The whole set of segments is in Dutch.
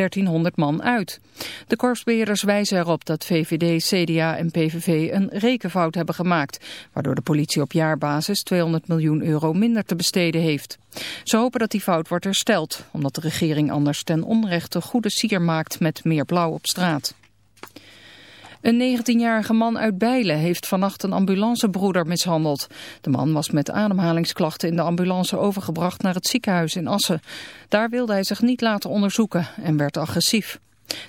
1300 man uit. De korpsbeheerders wijzen erop dat VVD, CDA en PVV een rekenfout hebben gemaakt, waardoor de politie op jaarbasis 200 miljoen euro minder te besteden heeft. Ze hopen dat die fout wordt hersteld, omdat de regering anders ten onrechte goede sier maakt met meer blauw op straat. Een 19-jarige man uit Bijlen heeft vannacht een ambulancebroeder mishandeld. De man was met ademhalingsklachten in de ambulance overgebracht naar het ziekenhuis in Assen. Daar wilde hij zich niet laten onderzoeken en werd agressief.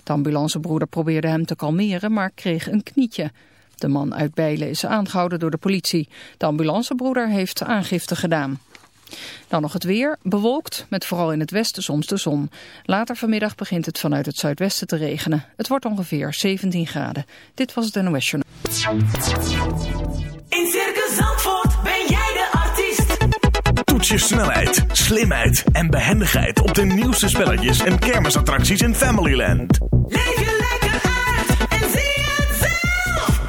De ambulancebroeder probeerde hem te kalmeren, maar kreeg een knietje. De man uit Bijlen is aangehouden door de politie. De ambulancebroeder heeft aangifte gedaan. Dan nog het weer, bewolkt, met vooral in het westen soms de zon. Later vanmiddag begint het vanuit het zuidwesten te regenen. Het wordt ongeveer 17 graden. Dit was het NOS Journal. In Circus Zandvoort ben jij de artiest. Toets je snelheid, slimheid en behendigheid op de nieuwste spelletjes en kermisattracties in Familyland. Leef je lekker uit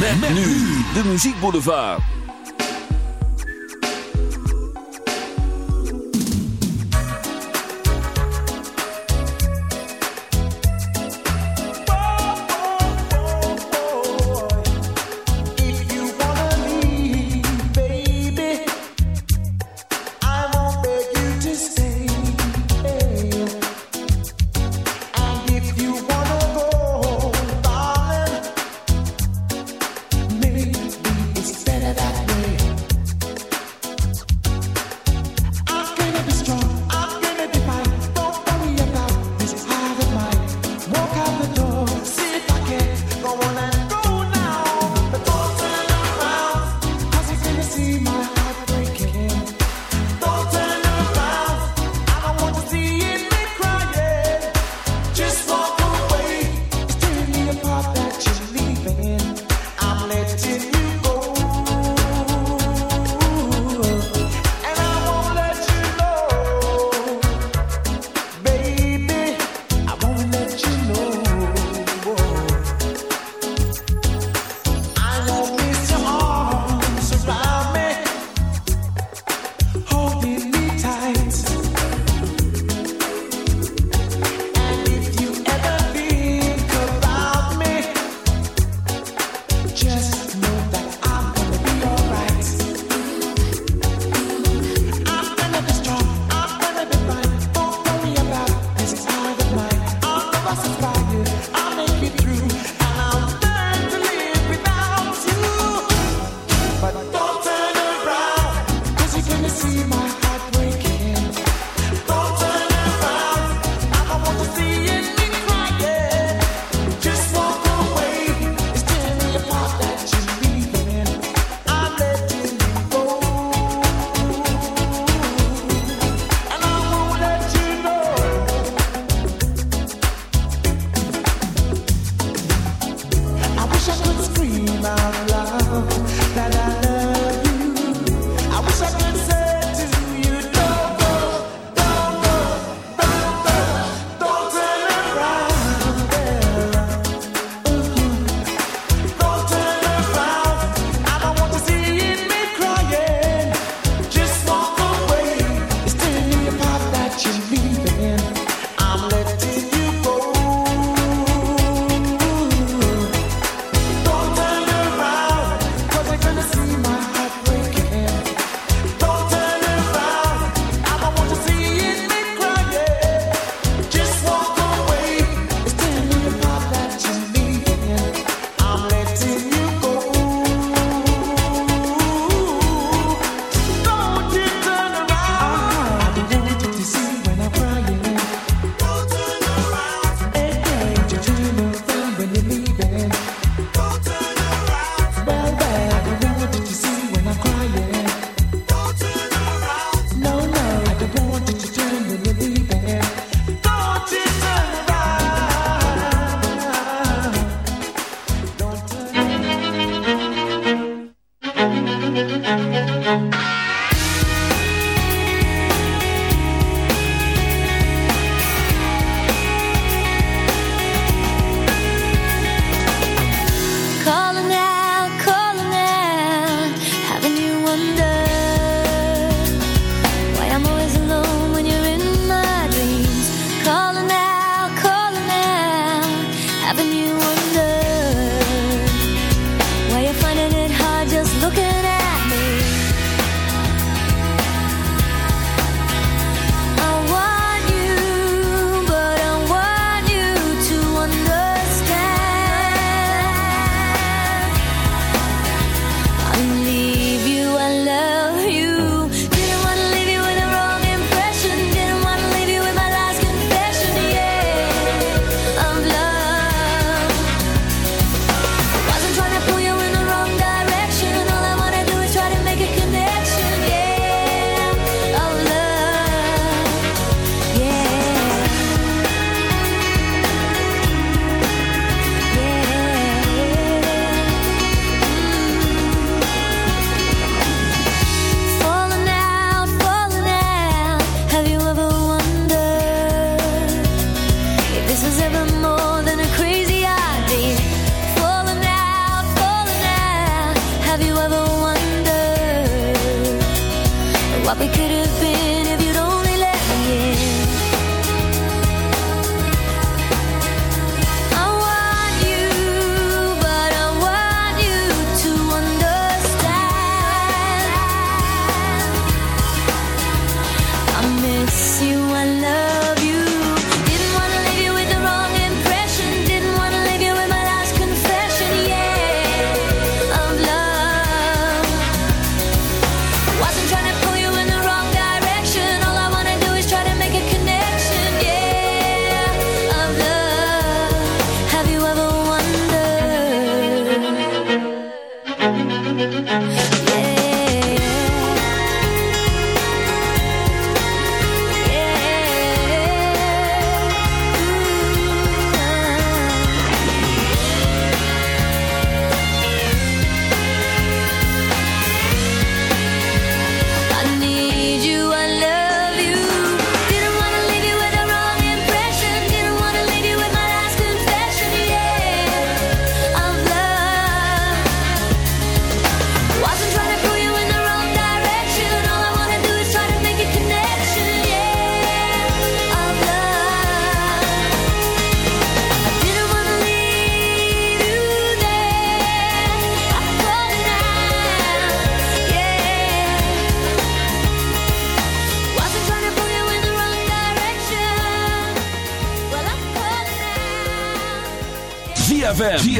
Met, met nu de muziekboulevard.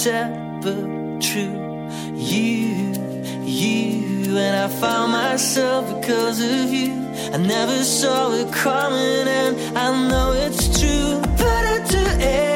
separate true. You, you, and I found myself because of you. I never saw it coming, and I know it's true, but I do it.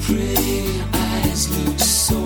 pretty eyes look so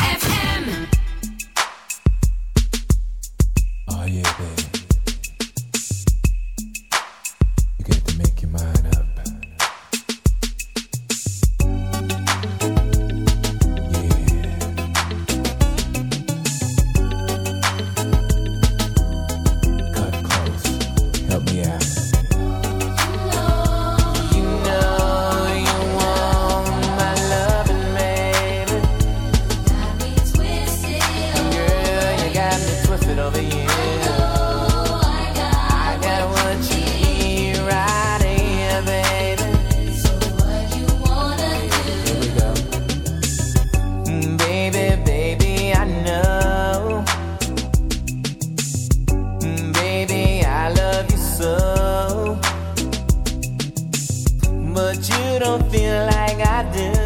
feel like I do.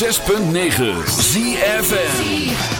106.9 ZFM.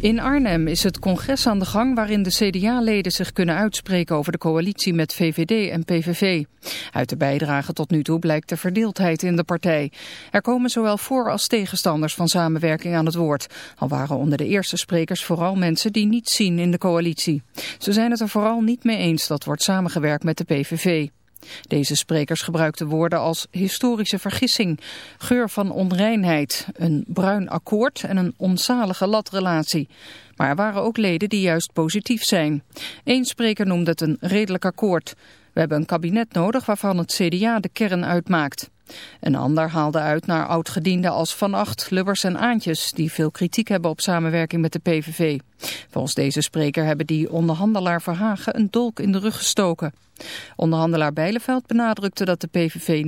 In Arnhem is het congres aan de gang waarin de CDA-leden zich kunnen uitspreken over de coalitie met VVD en PVV. Uit de bijdrage tot nu toe blijkt de verdeeldheid in de partij. Er komen zowel voor- als tegenstanders van samenwerking aan het woord. Al waren onder de eerste sprekers vooral mensen die niets zien in de coalitie. Ze zijn het er vooral niet mee eens dat wordt samengewerkt met de PVV. Deze sprekers gebruikten woorden als historische vergissing, geur van onreinheid, een bruin akkoord en een onzalige latrelatie. Maar er waren ook leden die juist positief zijn. Eén spreker noemde het een redelijk akkoord. We hebben een kabinet nodig waarvan het CDA de kern uitmaakt. Een ander haalde uit naar oudgedienden als Van Acht, Lubbers en Aantjes... die veel kritiek hebben op samenwerking met de PVV. Volgens deze spreker hebben die onderhandelaar Verhagen een dolk in de rug gestoken. Onderhandelaar Bijleveld benadrukte dat de PVV